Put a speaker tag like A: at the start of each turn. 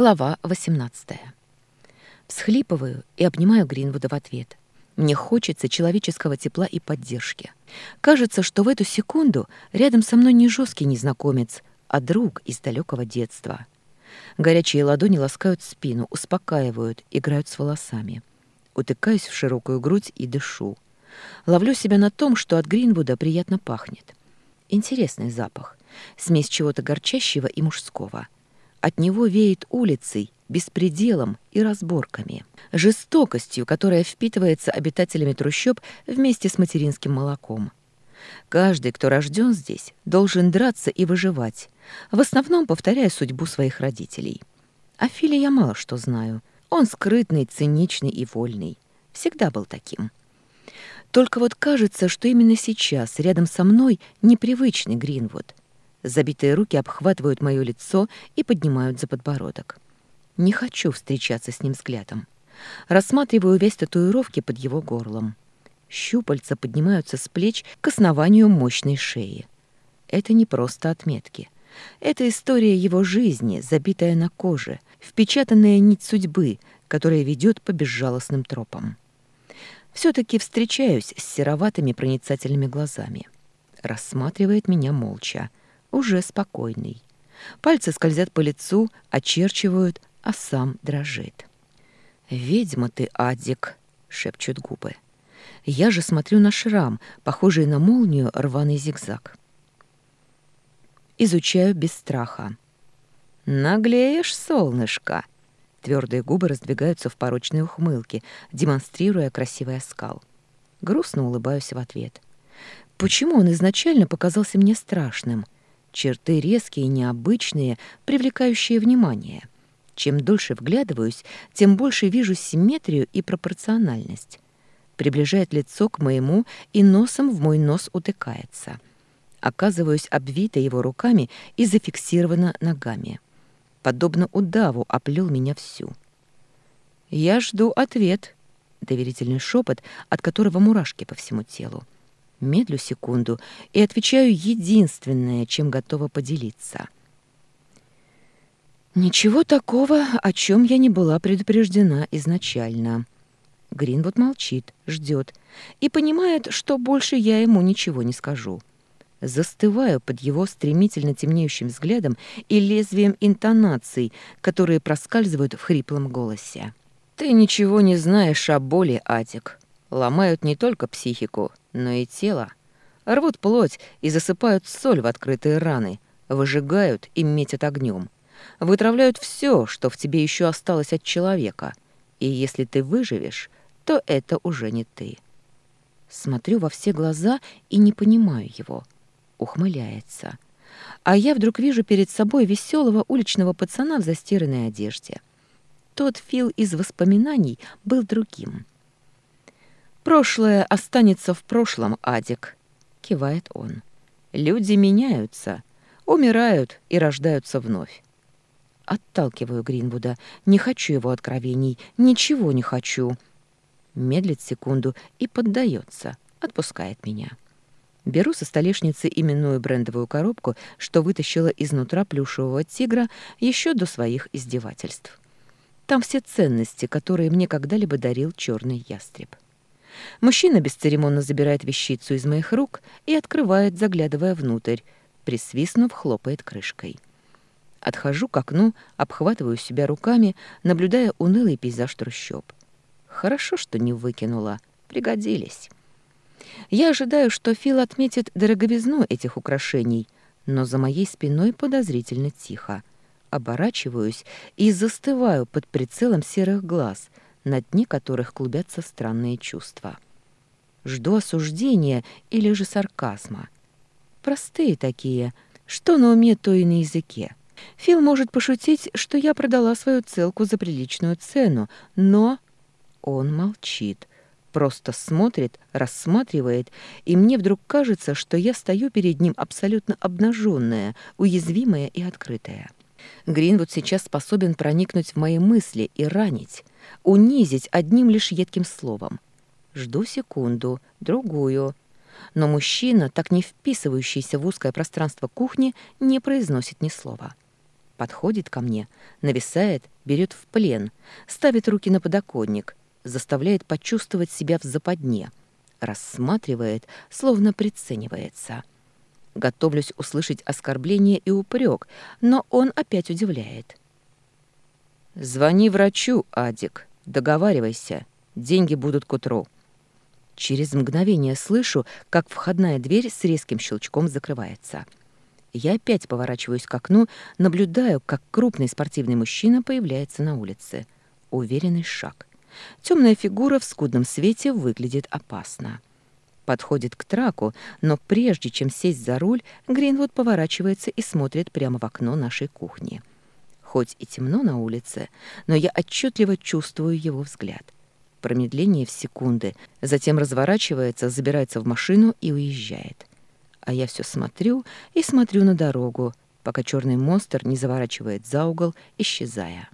A: Глава 18. Всхлипываю и обнимаю Гринвуда в ответ. Мне хочется человеческого тепла и поддержки. Кажется, что в эту секунду рядом со мной не жесткий незнакомец, а друг из далекого детства. Горячие ладони ласкают спину, успокаивают, играют с волосами. Утыкаюсь в широкую грудь и дышу. Ловлю себя на том, что от Гринвуда приятно пахнет. Интересный запах. Смесь чего-то горчащего и мужского — от него веет улицей, беспределом и разборками, жестокостью, которая впитывается обитателями трущоб вместе с материнским молоком. Каждый, кто рожден здесь, должен драться и выживать, в основном повторяя судьбу своих родителей. О Филе я мало что знаю. Он скрытный, циничный и вольный. Всегда был таким. Только вот кажется, что именно сейчас рядом со мной непривычный Гринвуд — Забитые руки обхватывают мое лицо и поднимают за подбородок. Не хочу встречаться с ним взглядом. Рассматриваю весь татуировки под его горлом. Щупальца поднимаются с плеч к основанию мощной шеи. Это не просто отметки. Это история его жизни, забитая на коже, впечатанная нить судьбы, которая ведет по безжалостным тропам. Все-таки встречаюсь с сероватыми проницательными глазами. Рассматривает меня молча, уже спокойный. Пальцы скользят по лицу, очерчивают, а сам дрожит. «Ведьма ты, Адик!» — шепчут губы. Я же смотрю на шрам, похожий на молнию рваный зигзаг. Изучаю без страха. «Наглеешь, солнышко!» Твердые губы раздвигаются в порочной ухмылке, демонстрируя красивый оскал. Грустно улыбаюсь в ответ. Почему он изначально показался мне страшным — Черты резкие, необычные, привлекающие внимание. Чем дольше вглядываюсь, тем больше вижу симметрию и пропорциональность. Приближает лицо к моему и носом в мой нос утыкается. Оказываюсь обвита его руками и зафиксирована ногами. Подобно удаву оплел меня всю. «Я жду ответ», — доверительный шепот, от которого мурашки по всему телу. Медлю секунду и отвечаю единственное, чем готова поделиться. Ничего такого, о чем я не была предупреждена изначально. Гринвуд молчит, ждет и понимает, что больше я ему ничего не скажу. Застываю под его стремительно темнеющим взглядом и лезвием интонаций, которые проскальзывают в хриплом голосе. «Ты ничего не знаешь о боли, Адик. Ломают не только психику, но и тело. Рвут плоть и засыпают соль в открытые раны, выжигают и метят огнем. Вытравляют все, что в тебе еще осталось от человека. И если ты выживешь, то это уже не ты. Смотрю во все глаза и не понимаю его. Ухмыляется. А я вдруг вижу перед собой веселого уличного пацана в застиранной одежде. Тот Фил из воспоминаний был другим. «Прошлое останется в прошлом, Адик», — кивает он. «Люди меняются, умирают и рождаются вновь». Отталкиваю Гринвуда. Не хочу его откровений, ничего не хочу. Медлит секунду и поддается, отпускает меня. Беру со столешницы именную брендовую коробку, что вытащила изнутра плюшевого тигра еще до своих издевательств. Там все ценности, которые мне когда-либо дарил черный ястреб. Мужчина бесцеремонно забирает вещицу из моих рук и открывает, заглядывая внутрь, присвистнув, хлопает крышкой. Отхожу к окну, обхватываю себя руками, наблюдая унылый пейзаж трущоб. Хорошо, что не выкинула. Пригодились. Я ожидаю, что Фил отметит дороговизну этих украшений, но за моей спиной подозрительно тихо. Оборачиваюсь и застываю под прицелом серых глаз — на дне которых клубятся странные чувства. Жду осуждения или же сарказма. Простые такие, что на уме, то и на языке. Фил может пошутить, что я продала свою целку за приличную цену, но он молчит, просто смотрит, рассматривает, и мне вдруг кажется, что я стою перед ним абсолютно обнаженная, уязвимая и открытая. Гринвуд сейчас способен проникнуть в мои мысли и ранить унизить одним лишь едким словом. Жду секунду, другую. Но мужчина, так не вписывающийся в узкое пространство кухни, не произносит ни слова. Подходит ко мне, нависает, берет в плен, ставит руки на подоконник, заставляет почувствовать себя в западне, рассматривает, словно приценивается. Готовлюсь услышать оскорбление и упрек, но он опять удивляет. «Звони врачу, Адик, договаривайся, деньги будут к утру». Через мгновение слышу, как входная дверь с резким щелчком закрывается. Я опять поворачиваюсь к окну, наблюдаю, как крупный спортивный мужчина появляется на улице. Уверенный шаг. Темная фигура в скудном свете выглядит опасно. Подходит к траку, но прежде чем сесть за руль, Гринвуд поворачивается и смотрит прямо в окно нашей кухни. Хоть и темно на улице, но я отчетливо чувствую его взгляд. Промедление в секунды, затем разворачивается, забирается в машину и уезжает. А я все смотрю и смотрю на дорогу, пока черный монстр не заворачивает за угол, исчезая.